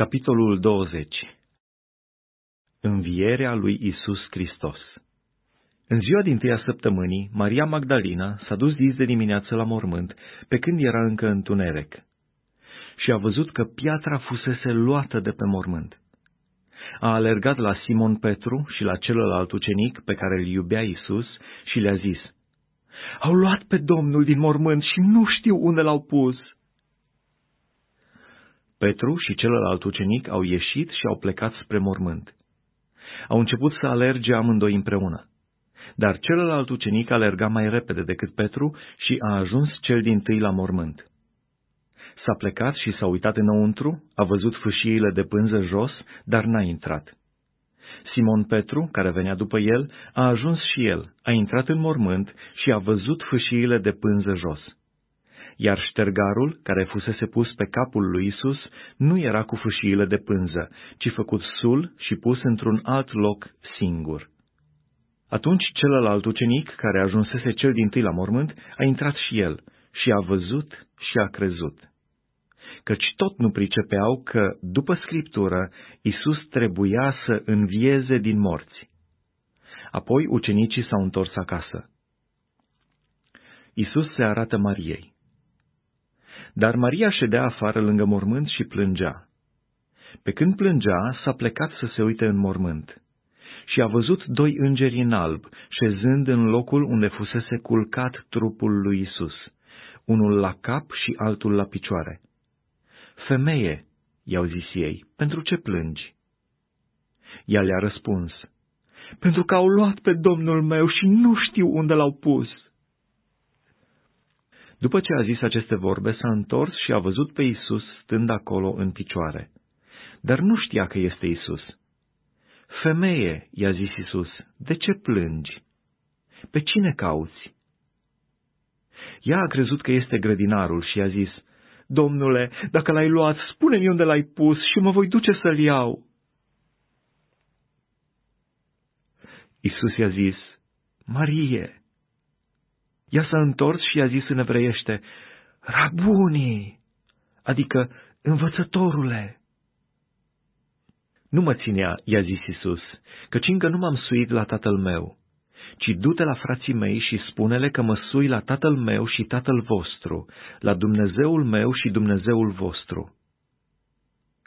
Capitolul 20 Învierea lui Isus Hristos În ziua din tâia săptămânii, Maria Magdalena s-a dus dis de dimineață la mormânt, pe când era încă întuneric, și a văzut că piatra fusese luată de pe mormânt. A alergat la Simon Petru și la celălalt ucenic pe care îl iubea Isus și le-a zis, Au luat pe Domnul din mormânt și nu știu unde l-au pus.” Petru și celălalt ucenic au ieșit și au plecat spre mormânt. Au început să alerge amândoi împreună. Dar celălalt ucenic alerga mai repede decât Petru și a ajuns cel din tâi la mormânt. S-a plecat și s-a uitat înăuntru, a văzut fâșiile de pânză jos, dar n-a intrat. Simon Petru, care venea după el, a ajuns și el, a intrat în mormânt și a văzut fâșiile de pânză jos iar ștergarul, care fusese pus pe capul lui Isus, nu era cu fâșiile de pânză, ci făcut sul și pus într-un alt loc singur. Atunci celălalt ucenic, care ajunsese cel din tâi la mormânt, a intrat și el și a văzut și a crezut. Căci tot nu pricepeau că, după Scriptură, Isus trebuia să învieze din morți. Apoi ucenicii s-au întors acasă. Isus se arată Mariei. Dar Maria ședea afară lângă mormânt și plângea. Pe când plângea, s-a plecat să se uite în mormânt și a văzut doi îngeri în alb, șezând în locul unde fusese culcat trupul lui Isus, unul la cap și altul la picioare. Femeie, i-au zis ei, pentru ce plângi? Ea le-a răspuns, pentru că au luat pe Domnul meu și nu știu unde l-au pus. După ce a zis aceste vorbe, s-a întors și a văzut pe Isus stând acolo în picioare. Dar nu știa că este Isus. Femeie, i-a zis Isus, de ce plângi? Pe cine cauți? Ea a crezut că este grădinarul și a zis, Domnule, dacă l-ai luat, spune-mi unde l-ai pus și mă voi duce să-l iau. Isus i-a zis, Marie. Ea s-a întors și a zis în evreiește, Rabunii, adică învățătorule. Nu mă ținea, i-a zis Isus, căci încă nu m-am suit la tatăl meu, ci du-te la frații mei și spune-le că mă sui la tatăl meu și tatăl vostru, la Dumnezeul meu și Dumnezeul vostru.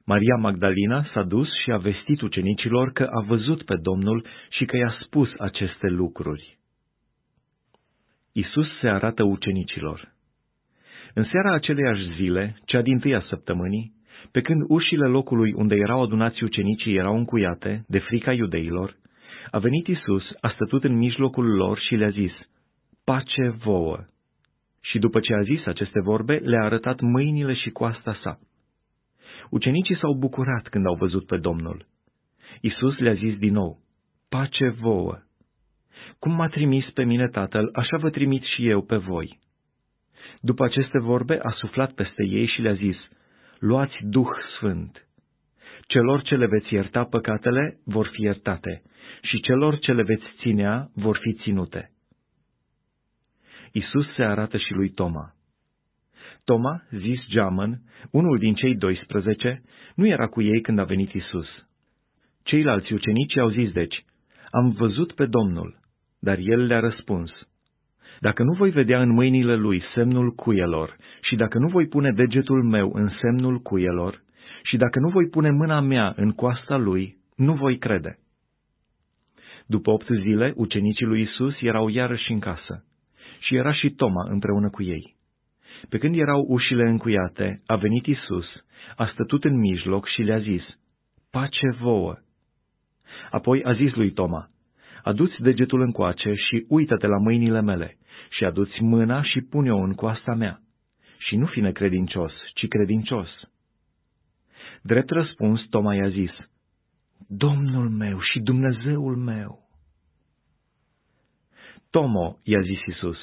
Maria Magdalena s-a dus și a vestit ucenicilor că a văzut pe Domnul și că i-a spus aceste lucruri. Isus se arată ucenicilor. În seara aceleiași zile, cea din tâia săptămânii, pe când ușile locului unde erau adunați ucenicii erau încuiate, de frica iudeilor, a venit Isus, a stătut în mijlocul lor și le-a zis, Pace vouă! Și după ce a zis aceste vorbe, le-a arătat mâinile și coasta sa. Ucenicii s-au bucurat când au văzut pe Domnul. Isus le-a zis din nou, Pace vouă! Cum m-a trimis pe mine Tatăl, așa vă trimit și eu pe voi. După aceste vorbe a suflat peste ei și le-a zis, Luați Duh Sfânt. Celor ce le veți ierta păcatele vor fi iertate și celor ce le veți ținea vor fi ținute. Isus se arată și lui Toma. Toma, zis Geamăn, unul din cei 12, nu era cu ei când a venit Isus. Ceilalți ucenici au zis deci, am văzut pe Domnul. Dar el le-a răspuns, Dacă nu voi vedea în mâinile lui semnul cuielor, și dacă nu voi pune degetul meu în semnul cuielor, și dacă nu voi pune mâna mea în coasta lui, nu voi crede. După opt zile, ucenicii lui Isus erau iarăși în casă, și era și Toma împreună cu ei. Pe când erau ușile încuiate, a venit Isus, a stătut în mijloc și le-a zis, Pace vouă! Apoi a zis lui Toma, Aduți degetul încoace și uită-te la mâinile mele și aduți mâna și pune-o în coasta mea. Și nu fi necredincios, ci credincios. Drept răspuns, Toma i-a zis, Domnul meu și Dumnezeul meu. Tomo, i-a zis Isus,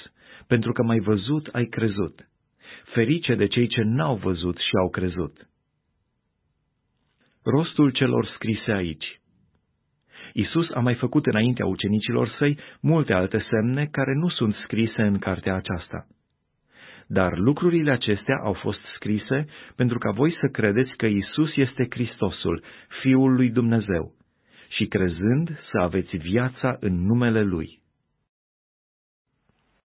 pentru că m-ai văzut, ai crezut. Ferice de cei ce n-au văzut și au crezut. Rostul celor scrise aici. Isus a mai făcut înaintea ucenicilor săi multe alte semne care nu sunt scrise în cartea aceasta. dar lucrurile acestea au fost scrise pentru ca voi să credeți că Isus este Hristosul, Fiul lui Dumnezeu, și crezând să aveți viața în numele Lui.